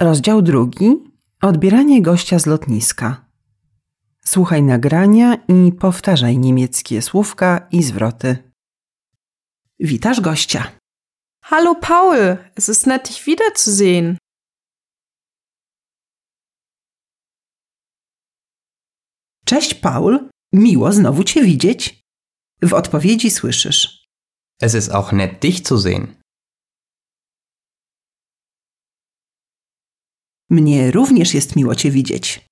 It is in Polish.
Rozdział drugi. Odbieranie gościa z lotniska. Słuchaj nagrania i powtarzaj niemieckie słówka i zwroty. Witasz gościa. Hallo Paul, es ist nett, dich wiederzusehen. Cześć Paul, miło znowu cię widzieć. W odpowiedzi słyszysz. Es ist auch nett, dich zu sehen. Mnie również jest miło cię widzieć.